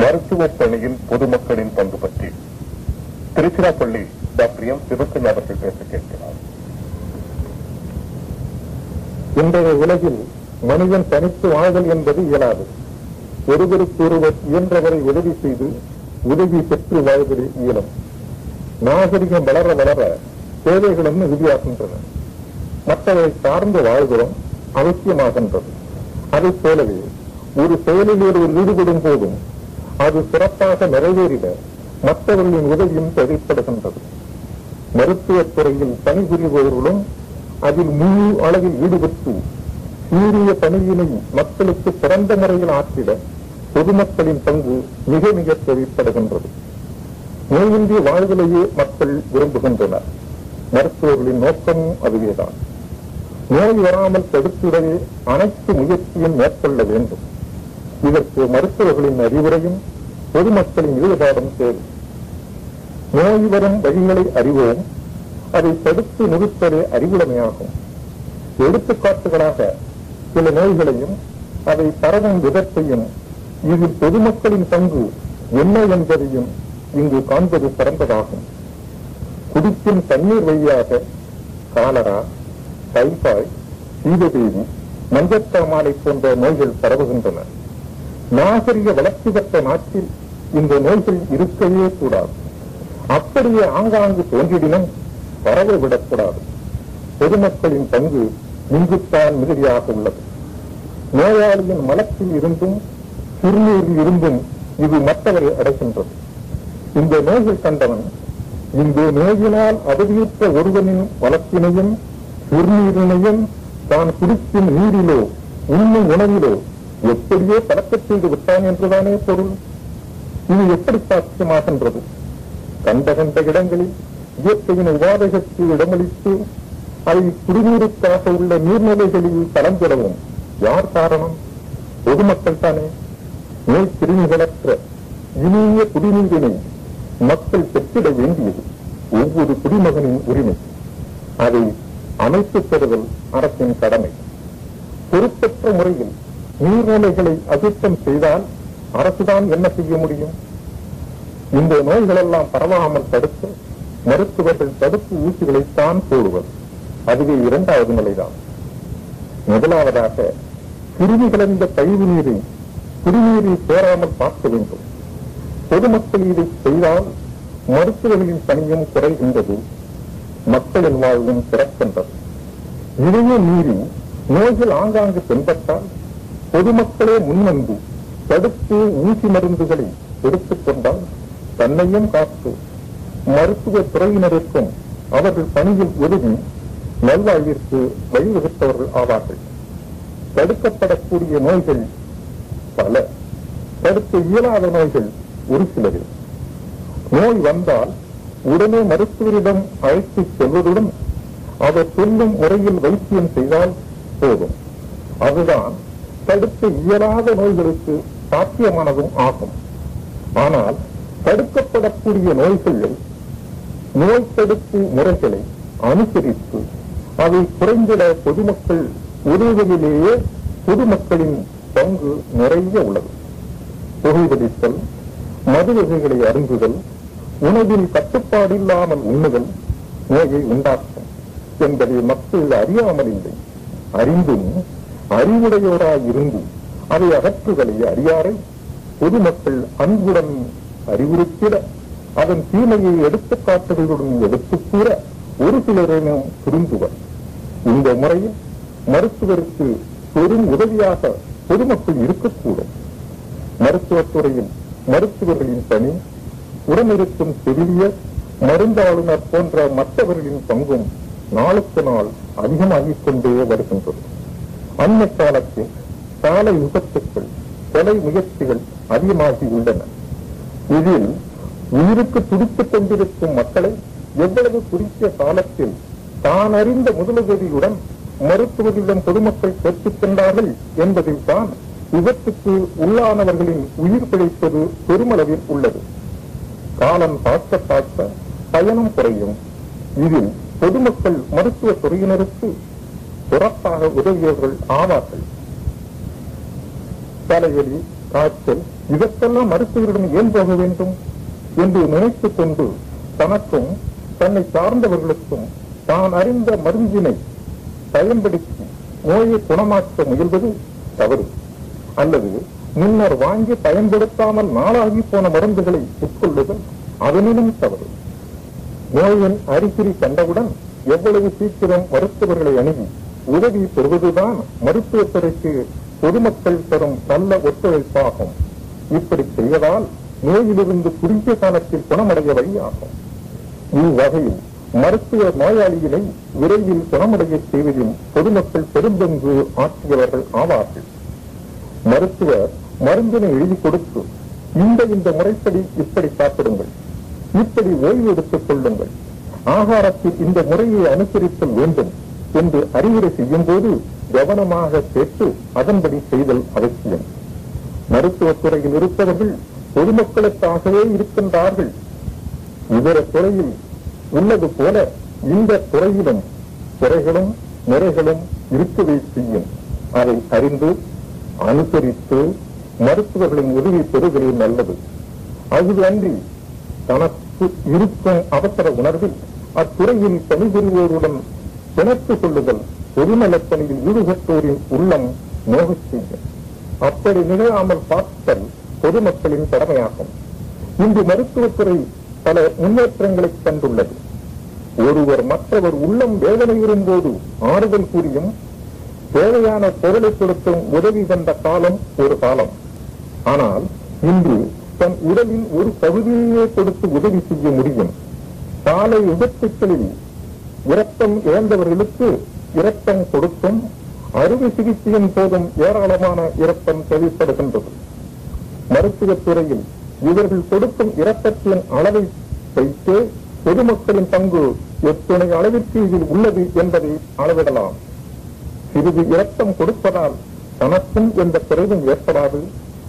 மருத்துவ பணியில் பொதுமக்களின் பங்கு பற்றி திருச்சிராப்பள்ளி டாக்டர் எம். சிவக்கன் அவர்கள் பேச கேட்கிறார். இன்றைய உலகில் மனிதன் தனித்து வாழ்தல் என்பது இயலாது. ஒருவருக்கொருவர் இயன்றவரை உதவி செய்து உதவி பெற்று வாழ்வது இயலும். நாகரிகம் வளர வளர தேவைகளும் உறுதியாகின்றன மற்றவரை சார்ந்து வாழ்கிறோம் அவசியமாகின்றது. அதைப் போலவே ஒரு செயலில் ஒருவர் ஈடுபடும் போதும் அது சிறப்பாக நிறைவேறிட மற்றவர்களின் உதவியும் தேவைப்படுகின்றது. மருத்துவத் துறையில் பணிபுரிபவர்களும் அதில் முழு அளவில் ஈடுபட்டு சீரிய பணியினை மக்களுக்கு சிறந்த முறையில் ஆற்றிட பொதுமக்களின் பங்கு மிக மிக தேவைப்படுகின்றது. நோயின்றி வாழ்தலையே மக்கள் விரும்புகின்றனர். மருத்துவர்களின் நோக்கமும் அதுவேதான். நோய் வராமல் தடுத்திடவே அனைத்து முயற்சியும் மேற்கொள்ள வேண்டும். இதற்கு மருத்துவர்களின் அறிவுரையும் பொதுமக்களின் ஈடுபாடும் தேவை. நோய் வரும் வழிகளை அறிவோம் அதை தடுத்து நிறுத்தலே அறிவுடைமையாகும். எடுத்துக்காட்டுகளாக சில நோய்களையும் அதை பரவும் விதத்தையும் இதில் பொதுமக்களின் பங்கு என்ன என்பதையும் இங்கு காண்பது சிறந்ததாகும். குடிக்கும் தண்ணீர் வழியாக காலரா டைபாய்டு சீததேவி மஞ்சக்காமாலை போன்ற நோய்கள் பரவுகின்றன. நாகரிக வளர்ச்சி பெற்ற நாட்டில் இந்த நோய்கள் இருக்கவே கூடாது. அப்படியே ஆங்காங்கு தோன்றிடினும் பரவ விடக்கூடாது. பொதுமக்களின் பங்கு இங்குத்தான் மிகுதியாக உள்ளது. நோயாளியின் மலத்தில் இருந்தும் சிறுநீரில் இருந்தும் இது மற்றவரை அடைகின்றது. இந்த நோய்கள் கண்டவன் இந்த நோயினால் அவதியுற்ற ஒருவனின் வளத்தினையும் சிறுநீரினையும் தான் குடிக்கும் நீரிலோ உண்மை உணவிலோ எப்படியோ பழக்கச் செய்து விட்டான் என்றுதானே பொருள்? இது எப்படி சாத்தியமாகின்றது? கண்ட கண்ட இடங்களில் இயற்கையின் உபாதைகளுக்கு இடமளித்து அதை குடிநீருக்காக உள்ள நீர்நிலைகளில் கலந்துடவும் யார் காரணம்? பொதுமக்கள் தானே. நோய் கிருமிகளற்ற இனிய குடிநீரினை மக்கள் பெற்றிட வேண்டியது ஒவ்வொரு குடிமகனின் உரிமை. அதை அமைத்து தருதல் அரசின் கடமை. பொறுப்பற்ற முறையில் நீர்நிலைகளை அசுத்தம் செய்தால் அரசுதான் என்ன செய்ய முடியும்? இந்த நோய்களெல்லாம் பரவாமல் தடுத்து மருத்துவர்கள் தடுப்பு ஊசிகளைத்தான் போடுவது அதுவே இரண்டாவது நிலைதான். முதலாவதாக கிருமி கலந்த கழிவு நீரை குடிநீரில் சேராமல் பார்க்க வேண்டும். பொதுமக்கள் இதை செய்தால் மருத்துவர்களின் பணியும் குறைகின்றது. மக்களின் வாழ்வும் சிறக்கின்றது. இதையே மீறி நோய்கள் ஆங்காங்கு தென்பட்டால் பொதுமக்களே முன்வந்து தடுப்பு ஊசி மருந்துகளை எடுத்துக் கொண்டால் தன்னையும் காத்து மருத்துவ துறையினருக்கும் அவர்கள் பணியில் உதவி நல்வாழ்விற்கு வழிவகுத்தவர்கள் ஆவார்கள். தடுக்கப்படக்கூடிய நோய்கள் பல. தடுக்க இயலாத நோய்கள் ஒரு சிலது. நோய் வந்தால் உடனே மருத்துவரிடம் அழைத்து செல்வதுடன் அவர் சொல்லும் முறையில் வைத்தியம் செய்தால் போதும். அதுதான் தடுக்க இயலாத நோய்களுக்கு சாத்தியமானதும் ஆகும். ஆனால் தடுக்கப்படக்கூடிய நோய்களில் நோய் தடுப்பு முறைகளை அனுசரித்து அதை குறைந்திட பொதுமக்கள் உதவுவதிலேயே பொதுமக்களின் பங்கு நிறைய உள்ளது. புகைபிடித்தல் மது வகைகளை அருந்துதல் உணவில் கட்டுப்பாடில்லாமல் உண்ணுதல் நோயை உண்டாக்கும் என்பதை மக்கள் அறியாமல் இல்லை அறிந்தும் அறிவுடையோராய் இருந்து அதை அகற்றுதலை அறியாரை. பொதுமக்கள் அன்புடன் அறிவுறுத்திட. அதன் தீமையை எடுத்துக்காட்டுகளுடன் எடுத்துக் கூற ஒரு சிலரேனும் திருந்துவர். இந்த முறையில் மருத்துவருக்கு பெரும் உதவியாக பொதுமக்கள் இருக்கக்கூடும். மருத்துவத்துறையில் மருத்துவர்களின் பணி உடனிருக்கும் செவிலியர் மருந்தாளுநர் போன்ற மற்றவர்களின் பங்கும் நாளுக்கு நாள் அதிகமாகிக் கொண்டே வருகின்றது. அண்மை காலத்தில் சாலை விபத்துக்கள் கொலை முயற்சிகள் அதிகமாகி உள்ளன. இதில் உயிருக்கு துடித்துக் கொண்டிருக்கும் மக்களை எவ்வளவு குறித்த காலத்தில் தான் அறிந்த முதலுதவியுடன் மருத்துவர்களிடம் பொதுமக்கள் கேட்டுக் கொண்டார்கள் என்பதில் தான் விபத்துக்கு உள்ளானவர்களின் உயிர் பிழைப்பது பெருமளவில் உள்ளது. காலம் பார்க்க பார்க்க பயணம் குறையும். இதில் பொதுமக்கள் மருத்துவ துறையினருக்கு சிறப்பாக உதவியவர்கள் ஆவார்கள். தலைவலி காய்ச்சல் இதற்கெல்லாம் மருத்துவரிடம் ஏன் போக வேண்டும்? என்று நினைத்துக் கொண்டு தனக்கும் தன்னை சார்ந்தவர்களுக்கும் தான் அறிந்த மருந்தினை பயன்படுத்தி நோயை குணமாக்க முயல்வது தவறு. அல்லது முன்னர் வாங்கி பயன்படுத்தாமல் நாளாகி போன மருந்துகளை உட்கொள்ளுதல் அதனிலும் தவறு. நோயின் அறிகுறி கண்டவுடன் எவ்வளவு சீக்கிரம் மருத்துவர்களை அணுகி உதவி பெறுவதுதான் மருத்துவத்துறைக்கு பொதுமக்கள் தரும் நல்ல ஒத்துழைப்பாகும். இப்படி செய்வதால் நோயிலிருந்து குறுகிய காலத்தில் குணமடைய வழியாகும். இவ்வகையில் மருத்துவ நோயாளியினை விரைவில் குணமடைய செய்வதில் பொதுமக்கள் பெரும்பங்கு ஆற்றியவர்கள் ஆவார்கள். மருத்துவர் மருந்தினை எழுதி கொடுத்து இந்த இந்த முறைப்படி இப்படி சாப்பிடுங்கள் இப்படி ஓய்வு எடுத்துக் கொள்ளுங்கள் ஆகாரத்தில் இந்த முறையை அனுசரித்தல் வேண்டும் என்று அறிவுரை செய்யும் போது கவனமாக கேட்டு அதன்படி செய்தல் அவசியம். மருத்துவத் துறையில் இருப்பவர்கள் பொதுமக்களுக்காகவே இருக்கின்றார்கள். இதர துறையில் உள்ளது போல இந்த துறையிலும் குறைகளும் முறைகளும் இருக்கவே செய்யும். அதை அறிந்து அனுசரித்து மருத்துவர்களின் உதவி பெறுவதே நல்லது. அது அன்றி தனக்கு இருக்கும் அவசர உணர்வில் அத்துறையில் பணிபுரிவோருடன் பிணைத்து கொள்ளுதல் பொதுநலப் ஈடுபட்டோரின் உள்ளம் நோகச் செய்யும் அப்படி நிகழாமல் பார்த்தல் பொதுமக்களின் கடமையாகும். இன்று மருத்துவத்துறை பல முன்னேற்றங்களை கண்டுள்ளது. ஒருவர் மற்றவர் உள்ளம் வேதனையுறும் போது ஆறுதல் கூறியும் தேவையான பொருளை கொடுத்தும் உதவி தந்த காலம் ஒரு காலம். ஆனால் இன்று தன் உடலின் ஒரு பகுதியையே கொடுத்து உதவி செய்ய முடியும். காலை விபத்துக்களில் இரத்தம் இழந்தவர்களுக்கு இரத்தம் கொடுத்தும் அறுவை சிகிச்சையின் போதும் ஏராளமான இரத்தம் தேவைப்படுகின்றது. மருத்துவத் துறையில் இவர்கள் கொடுக்கும் இரத்தத்தின் அளவை வைத்து பொதுமக்களின் பங்கு எத்துணை அளவிற்கு இதில் உள்ளது என்பதை அளவிடலாம். சிறிது இரத்தம் கொடுப்பதால் தனக்கும் எந்த குறைவும் ஏற்படாது.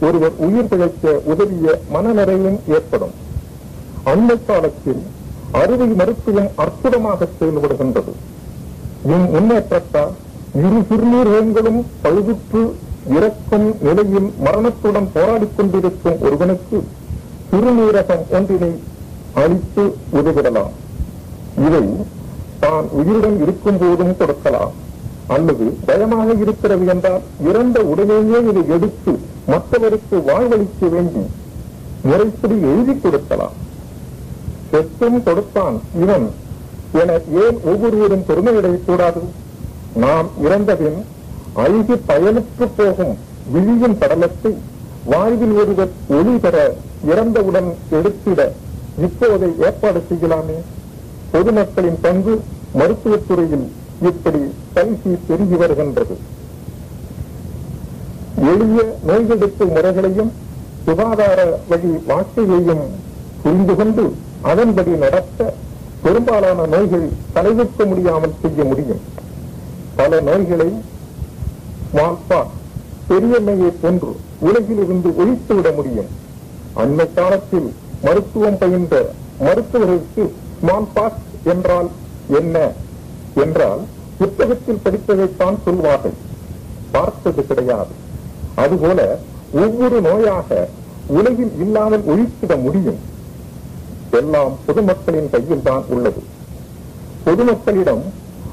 ஒருவர் உயிர் பிழைக்க உதவிய மனநிறைவும் ஏற்படும். அண்மை காலத்தில் அறுவை மருத்துவம் அற்புதமாக செயல்படுகின்றது என் முன்னேற்றத்தால் இரு சிறுநீரகங்களும் பழுதுற்று இறக்கும் நிலையில் மரணத்துடன் போராடிக் கொண்டிருக்கும் ஒருவனுக்கு சிறுநீரகம் ஒன்றினை அளித்து உதவிடலாம். இதை தான் உயிருடன் இருக்கும் போதும் கொடுக்கலாம். அல்லது பயமாக இருக்கிறது என்றால் இறந்த உடனேயே இதை எடுத்து மற்றவருக்கு வாழ்வளிக்க வேண்டி முறைப்படி எழுதி கொடுக்கலாம். செத்தும் கொடுத்தான் இவன். என ஏன் ஒவ்வொருவரும் பெருமையடையக்கூடாது நாம் இறந்தபின் அழுகி பயனுக்கு போகும் விழியின் படலத்தை வாழ்வில் ஒருவர் ஒளி பெற இறந்தவுடன் எடுத்திட இப்போதை ஏற்பாடு செய்யலாமே. பொதுமக்களின் பங்கு மருத்துவத்துறையில் இப்படி பயிற்சி பெருகி வருகின்றது. எளிய நோய்கெடுப்பு முறைகளையும் சுகாதார வழி வாழ்க்கையையும் புரிந்து கொண்டு அதன்படி நடத்த பெரும்பாலான நோய்கள் தலைவிக்க முடியாமல் செய்ய முடியும். பல நோய்களை மால்பா பெரியம்மையை போன்று உலகிலிருந்து ஒழித்துவிட முடியும். அண்மை காலத்தில் மருத்துவம் பயின்ற மருத்துவர்களுக்கு ஸ்மால் என்றால் என்ன? என்றால் புத்தகத்தில் படித்ததைத்தான் சொல்வார்கள். பார்த்தது கிடையாது. அதுபோல ஒவ்வொரு நோயாக உலகில் இல்லாமல் ஒழித்திட முடியும். எல்லாம் பொதுமக்களின் கையில் தான் உள்ளது. பொதுமக்களிடம்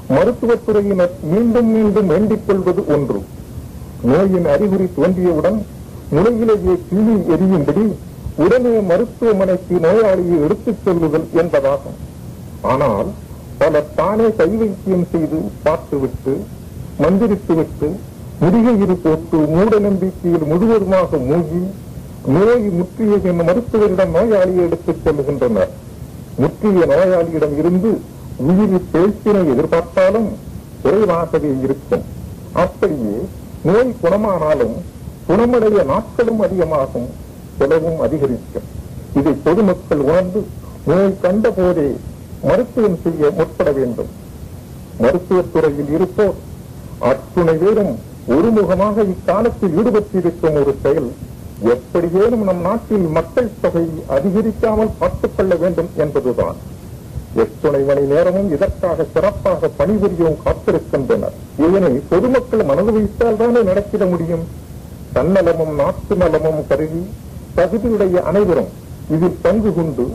மருத்துவத்துறையினர் மீண்டும் மீண்டும் வேண்டிக் கொள்வது ஒன்று. நோயின் அறிகுறி தோன்றியவுடன் முறையிலேயே கிளி எரியும்படி உடனே மருத்துவமனைக்கு நோயாளியை எடுத்துச் செல்லுதல் என்பதாகும். ஆனால் பலர் தானே கை வைத்தியம் செய்து பார்த்துவிட்டு மந்திரித்துவிட்டு முடிகையில் போட்டு மூட நம்பிக்கையில் முழுவதுமாக மூழ்கி நோய் முற்றிய மருத்துவரிடம் நோயாளியை எடுத்துச் செல்கின்றனர் முற்றிய நோயாளியிடம் இருந்து உயிரி பேச்சினை எதிர்பார்த்தாலும் குறைவாகவே இருக்கும். அப்படியே நோய் குணமானாலும் குணமடைய நாட்களும் அதிகமாகும் செலவும் அதிகரிக்கும். இதை பொதுமக்கள் உணர்ந்து நோய் கண்ட போதே மருத்துவம் செய்ய முற்பட வேண்டும். மருத்துவத்துறையில் இருப்போர் அத்துணை பேரும் ஒருமுகமாக இக்காலத்தில் ஈடுபட்டிருக்கும் ஒரு செயல் எப்படியேனும் நம் நாட்டில் மக்கள் தொகை அதிகரிக்காமல் பார்த்துக் கொள்ள வேண்டும் என்பதுதான். எத்துணை மணி நேரமும் இதற்காக சிறப்பாக பணிபுரியவும் காத்திருக்கின்றனர். இதனை பொதுமக்கள் மனது வைத்தால் தானே நடத்திட முடியும். தன்னலமும் நாட்டு நலமும் கருதி தகுதியுடைய அனைவரும் இதில் பங்கு கொண்டு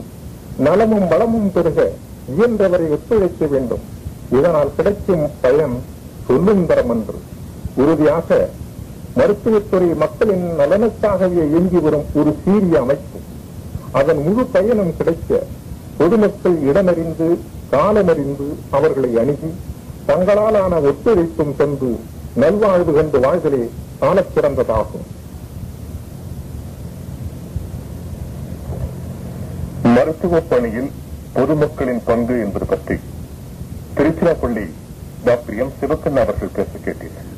நலமும் வளமும் பெருக இயன்றவரை ஒத்துழைக்க வேண்டும். இதனால் கிடைக்கும் பயன் சொல்லும் தரம் என்று உறுதியாக மருத்துவத்துறை மக்களின் நலனுக்காகவே இயங்கி வரும் ஒரு சீரிய அமைப்பு. அதன் முழு பயணம் கிடைக்க பொதுமக்கள் இடமறிந்து காலமறிந்து அவர்களை அணுகி தங்களாலான ஒத்துழைப்பும் தந்து நல்வாழ்வு கண்டு வாழ்தலே காலச்சிறந்ததாகும் மருத்துவ பணியில் பொதுமக்களின் பங்கு என்பது பற்றி திருச்சிராப்பள்ளி டாக்டர் எம் சிவக்கண்ணா அவர்கள் பேச கேட்டீர்கள்.